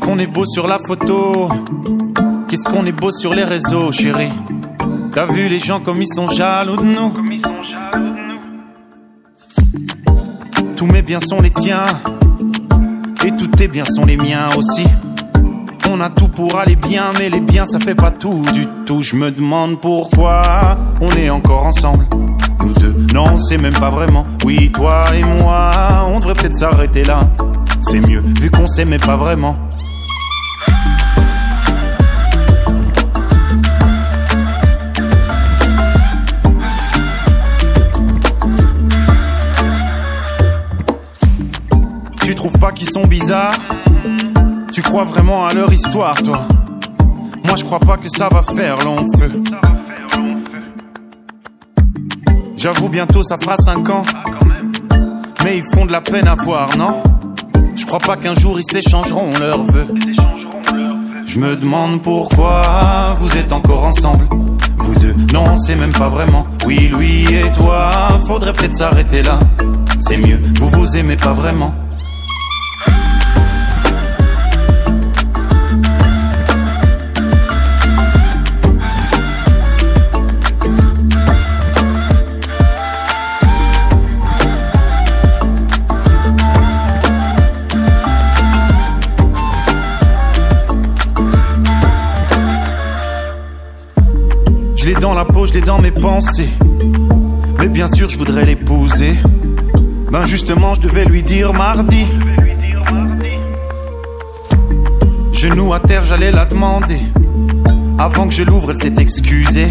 qu'on est beau sur la photo? Qu'est-ce qu'on est beau sur les réseaux, chérie? T'as vu les gens comme ils sont jaloux de nous Tous mes biens sont les tiens Et tous tes biens sont les miens aussi on a tout pour aller bien, mais les biens ça fait pas tout du tout. Je me demande pourquoi on est encore ensemble. Nous deux, non, c'est même pas vraiment. Oui, toi et moi, on devrait peut-être s'arrêter là. C'est mieux, vu qu'on s'aimait pas vraiment. Trouves pas qu'ils sont bizarres Tu crois vraiment à leur histoire, toi Moi, je crois pas que ça va faire long feu. J'avoue, bientôt ça fera 5 ans. Mais ils font de la peine à voir, non? Je crois pas qu'un jour ils s'échangeront leurs vœux. Je me demande pourquoi vous êtes encore ensemble. Vous deux, non, c'est même pas vraiment. Oui, lui et toi, faudrait peut-être s'arrêter là. C'est mieux, vous vous aimez pas vraiment. Je l'ai dans la peau, je l'ai dans mes pensées. Mais bien sûr, je voudrais l'épouser. Ben justement, je devais lui dire mardi. Genou à terre, j'allais la demander. Avant que je l'ouvre, elle s'est excusée.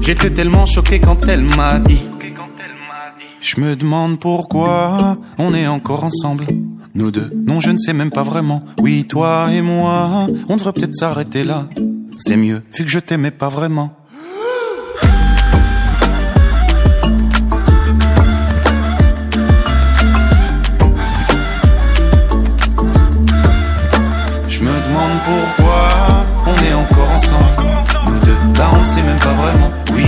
J'étais tellement choqué quand elle m'a dit. Je me demande pourquoi on est encore ensemble. Nous deux, non, je ne sais même pas vraiment. Oui, toi et moi, on devrait peut-être s'arrêter là. C'est mieux, vu que je t'aimais pas vraiment. Demande pourquoi on est encore ensemble. Nous deux, là on sait même pas vraiment. Oui,